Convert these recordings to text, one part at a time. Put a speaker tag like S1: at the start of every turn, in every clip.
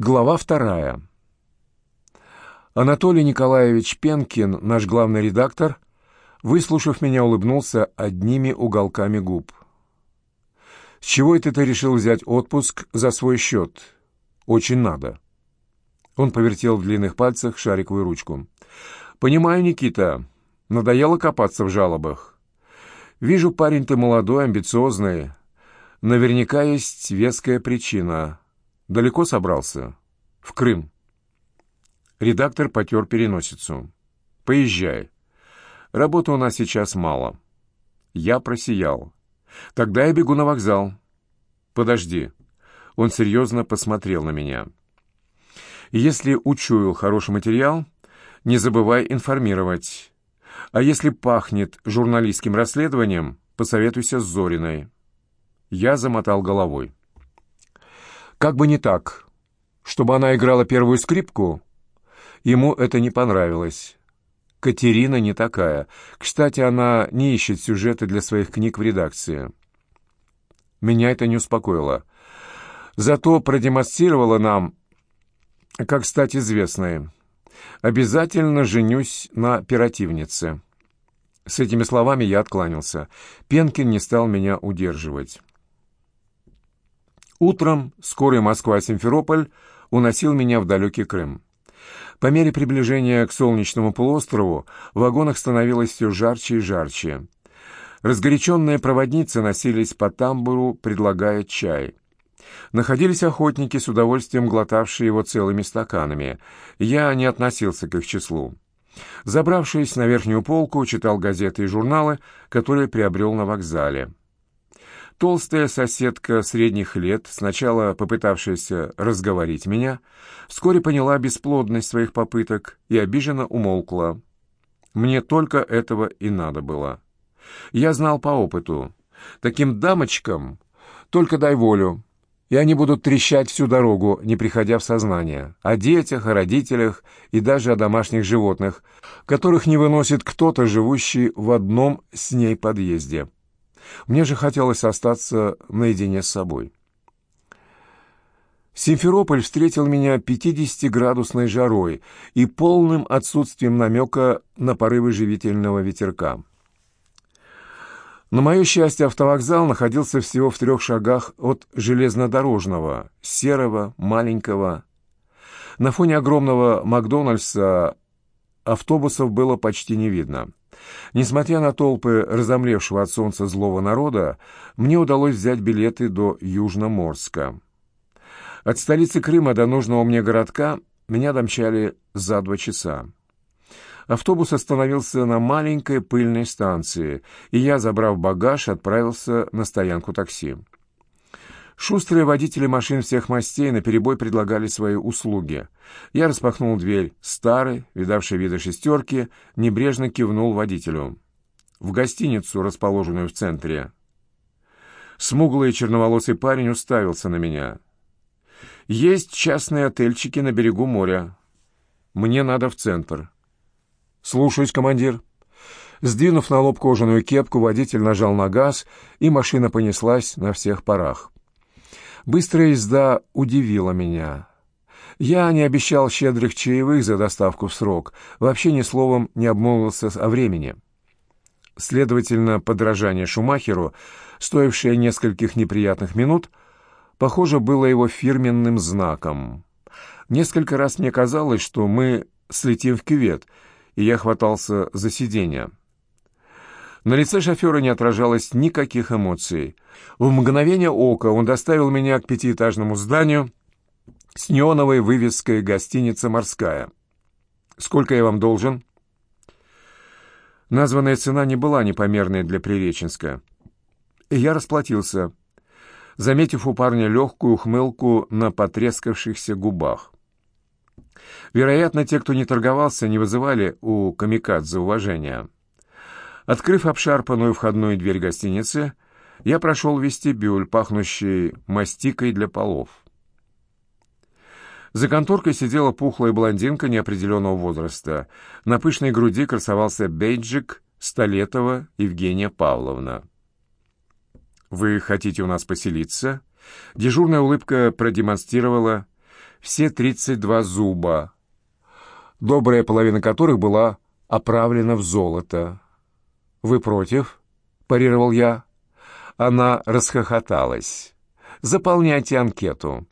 S1: Глава вторая. Анатолий Николаевич Пенкин, наш главный редактор, выслушав меня, улыбнулся одними уголками губ. «С чего это ты решил взять отпуск за свой счет? Очень надо». Он повертел в длинных пальцах шариковую ручку. «Понимаю, Никита, надоело копаться в жалобах. Вижу, парень ты молодой, амбициозный. Наверняка есть веская причина. Далеко собрался? В Крым. Редактор потер переносицу. Поезжай. Работы у нас сейчас мало. Я просиял. Тогда я бегу на вокзал. Подожди. Он серьезно посмотрел на меня. Если учуял хороший материал, не забывай информировать. А если пахнет журналистским расследованием, посоветуйся с Зориной. Я замотал головой. Как бы не так. Чтобы она играла первую скрипку, ему это не понравилось. Катерина не такая. Кстати, она не ищет сюжеты для своих книг в редакции. Меня это не успокоило. Зато продемонстрировала нам, как стать известной. Обязательно женюсь на оперативнице. С этими словами я откланялся. Пенкин не стал меня удерживать. Утром скорый Москва-Симферополь уносил меня в далекий Крым. По мере приближения к солнечному полуострову в вагонах становилось все жарче и жарче. Разгоряченные проводницы носились по тамбуру, предлагая чай. Находились охотники, с удовольствием глотавшие его целыми стаканами. Я не относился к их числу. Забравшись на верхнюю полку, читал газеты и журналы, которые приобрел на вокзале. Толстая соседка средних лет, сначала попытавшаяся разговорить меня, вскоре поняла бесплодность своих попыток и обиженно умолкла. Мне только этого и надо было. Я знал по опыту. Таким дамочкам только дай волю, и они будут трещать всю дорогу, не приходя в сознание, о детях, о родителях и даже о домашних животных, которых не выносит кто-то, живущий в одном с ней подъезде. Мне же хотелось остаться наедине с собой. Симферополь встретил меня 50-градусной жарой и полным отсутствием намека на порывы живительного ветерка. На мое счастье, автовокзал находился всего в трех шагах от железнодорожного, серого, маленького. На фоне огромного Макдональдса автобусов было почти не видно. Несмотря на толпы разомлевшего от солнца злого народа, мне удалось взять билеты до Южноморска. От столицы Крыма до нужного мне городка меня домчали за два часа. Автобус остановился на маленькой пыльной станции, и я, забрав багаж, отправился на стоянку такси. Шустрые водители машин всех мастей наперебой предлагали свои услуги. Я распахнул дверь старой, видавшей виды шестерки, небрежно кивнул водителю. В гостиницу, расположенную в центре. Смуглый черноволосый парень уставился на меня. «Есть частные отельчики на берегу моря. Мне надо в центр». «Слушаюсь, командир». Сдвинув на лоб кожаную кепку, водитель нажал на газ, и машина понеслась на всех парах. Быстрая езда удивила меня. Я не обещал щедрых чаевых за доставку в срок, вообще ни словом не обмолвился о времени. Следовательно, подражание Шумахеру, стоившее нескольких неприятных минут, похоже, было его фирменным знаком. Несколько раз мне казалось, что мы слетим в кювет, и я хватался за сиденье. На лице шофера не отражалось никаких эмоций. В мгновение ока он доставил меня к пятиэтажному зданию с неоновой вывеской «Гостиница морская». «Сколько я вам должен?» Названная цена не была непомерной для Приреченска. И я расплатился, заметив у парня легкую ухмылку на потрескавшихся губах. Вероятно, те, кто не торговался, не вызывали у камикадзе уважения. Открыв обшарпанную входную дверь гостиницы, я прошел вестибюль, пахнущий мастикой для полов. За конторкой сидела пухлая блондинка неопределенного возраста. На пышной груди красовался бейджик Столетова Евгения Павловна. «Вы хотите у нас поселиться?» Дежурная улыбка продемонстрировала все 32 зуба, добрая половина которых была оправлена в золото. «Вы против?» — парировал я. Она расхохоталась. «Заполняйте анкету».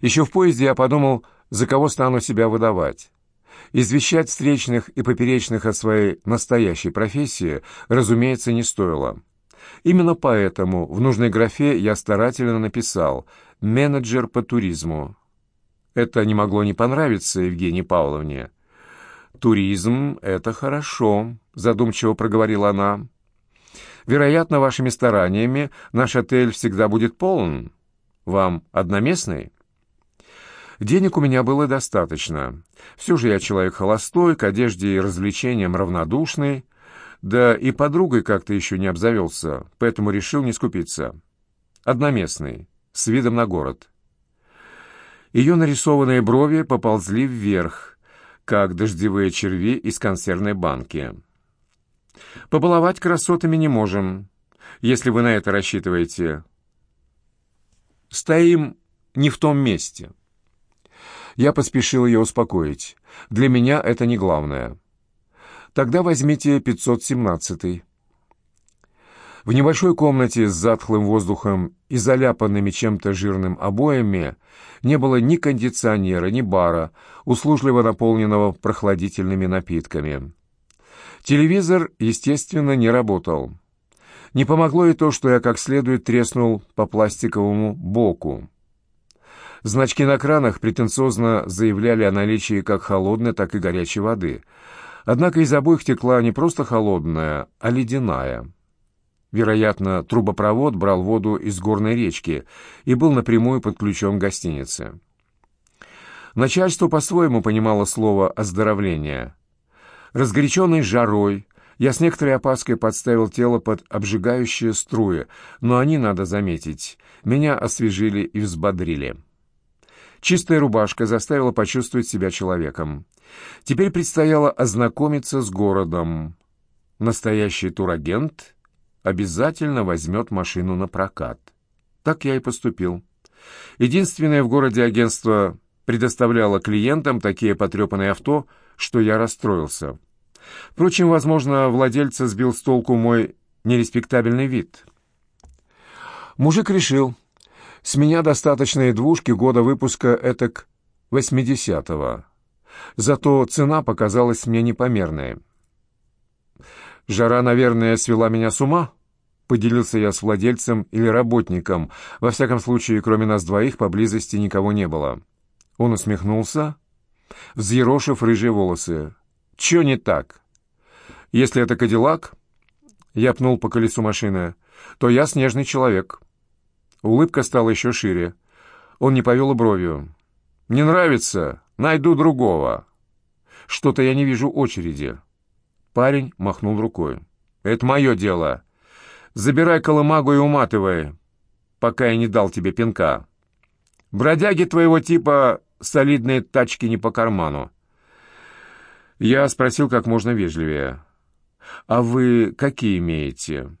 S1: Еще в поезде я подумал, за кого стану себя выдавать. Извещать встречных и поперечных о своей настоящей профессии, разумеется, не стоило. Именно поэтому в нужной графе я старательно написал «менеджер по туризму». Это не могло не понравиться Евгении Павловне. «Туризм — это хорошо», — задумчиво проговорила она. «Вероятно, вашими стараниями наш отель всегда будет полон. Вам одноместный?» Денег у меня было достаточно. Все же я человек холостой, к одежде и развлечениям равнодушный, да и подругой как-то еще не обзавелся, поэтому решил не скупиться. Одноместный, с видом на город. Ее нарисованные брови поползли вверх, как дождевые черви из консервной банки. «Побаловать красотами не можем, если вы на это рассчитываете. Стоим не в том месте». Я поспешил ее успокоить. «Для меня это не главное». «Тогда возьмите 517-й». В небольшой комнате с затхлым воздухом и заляпанными чем-то жирным обоями не было ни кондиционера, ни бара, услужливо наполненного прохладительными напитками. Телевизор, естественно, не работал. Не помогло и то, что я как следует треснул по пластиковому боку. Значки на кранах претенциозно заявляли о наличии как холодной, так и горячей воды. Однако из обоих текла не просто холодная, а ледяная. Вероятно, трубопровод брал воду из горной речки и был напрямую подключен к гостинице. Начальство по-своему понимало слово «оздоровление». Разгоряченный жарой, я с некоторой опаской подставил тело под обжигающие струи, но они, надо заметить, меня освежили и взбодрили. Чистая рубашка заставила почувствовать себя человеком. Теперь предстояло ознакомиться с городом. Настоящий турагент обязательно возьмет машину на прокат. Так я и поступил. Единственное в городе агентство предоставляло клиентам такие потрепанные авто, что я расстроился. Впрочем, возможно, владельца сбил с толку мой нереспектабельный вид. Мужик решил, с меня достаточно и двушки года выпуска этак 80-го. Зато цена показалась мне непомерной. «Жара, наверное, свела меня с ума?» Поделился я с владельцем или работником. Во всяком случае, кроме нас двоих, поблизости никого не было. Он усмехнулся, взъерошив рыжие волосы. «Чё не так? Если это Кадиллак...» Я пнул по колесу машины. «То я снежный человек». Улыбка стала еще шире. Он не повел бровью. «Не нравится? Найду другого». «Что-то я не вижу очереди». Парень махнул рукой. «Это мое дело. Забирай колымагу и уматывай, пока я не дал тебе пинка. Бродяги твоего типа солидные тачки не по карману». Я спросил как можно вежливее. «А вы какие имеете?»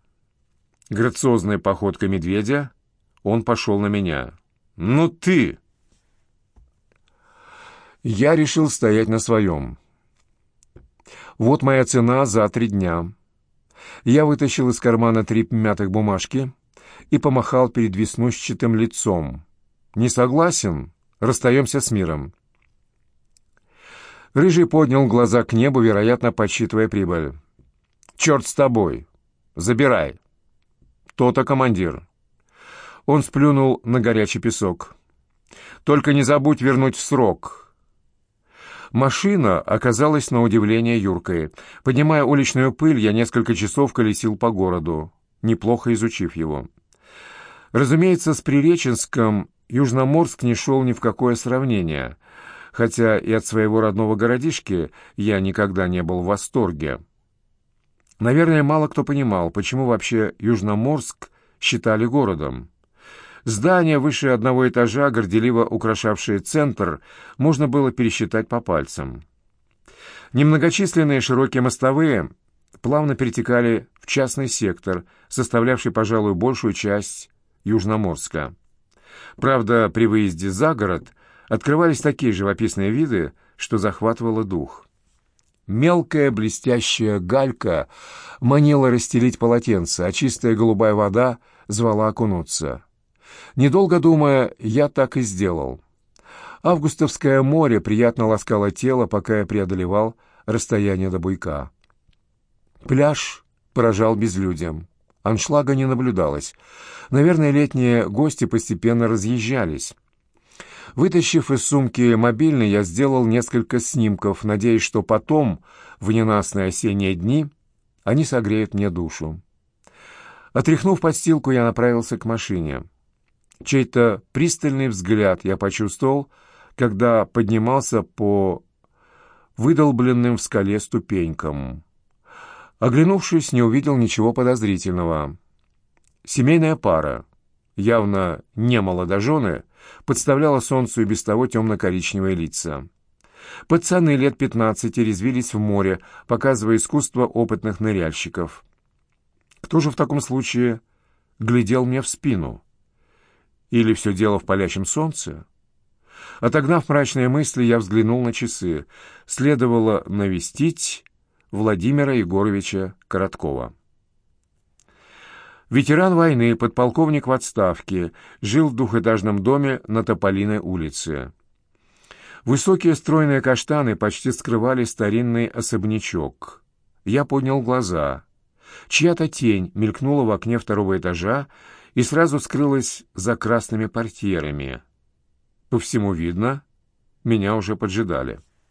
S1: Грациозная походка медведя — он пошел на меня. «Ну ты!» Я решил стоять на своем. Вот моя цена за три дня. Я вытащил из кармана три мятых бумажки и помахал перед веснущатым лицом. «Не согласен? Расстаемся с миром». Рыжий поднял глаза к небу, вероятно, подсчитывая прибыль. «Черт с тобой! Забирай!» «То-то, командир!» Он сплюнул на горячий песок. «Только не забудь вернуть в срок». Машина оказалась на удивление юркой. Поднимая уличную пыль, я несколько часов колесил по городу, неплохо изучив его. Разумеется, с Приреченском Южноморск не шел ни в какое сравнение, хотя и от своего родного городишки я никогда не был в восторге. Наверное, мало кто понимал, почему вообще Южноморск считали городом. Здания выше одного этажа, горделиво украшавшие центр, можно было пересчитать по пальцам. Немногочисленные широкие мостовые плавно перетекали в частный сектор, составлявший, пожалуй, большую часть Южноморска. Правда, при выезде за город открывались такие живописные виды, что захватывало дух. Мелкая блестящая галька манила расстелить полотенце, а чистая голубая вода звала окунуться. Недолго думая, я так и сделал. Августовское море приятно ласкало тело, пока я преодолевал расстояние до буйка. Пляж поражал безлюдием. Аншлага не наблюдалось. Наверное, летние гости постепенно разъезжались. Вытащив из сумки мобильный, я сделал несколько снимков, надеясь, что потом, в ненастные осенние дни, они согреют мне душу. Отряхнув подстилку, я направился к машине. Чей-то пристальный взгляд я почувствовал, когда поднимался по выдолбленным в скале ступенькам. Оглянувшись, не увидел ничего подозрительного. Семейная пара, явно не молодожены, подставляла солнцу и без того темно-коричневые лица. Пацаны лет пятнадцати резвились в море, показывая искусство опытных ныряльщиков. Кто же в таком случае глядел мне в спину? Или все дело в палящем солнце? Отогнав мрачные мысли, я взглянул на часы. Следовало навестить Владимира Егоровича Короткова. Ветеран войны, подполковник в отставке, жил в двухэтажном доме на Тополиной улице. Высокие стройные каштаны почти скрывали старинный особнячок. Я поднял глаза. Чья-то тень мелькнула в окне второго этажа и сразу скрылась за красными портьерами. По всему видно, меня уже поджидали.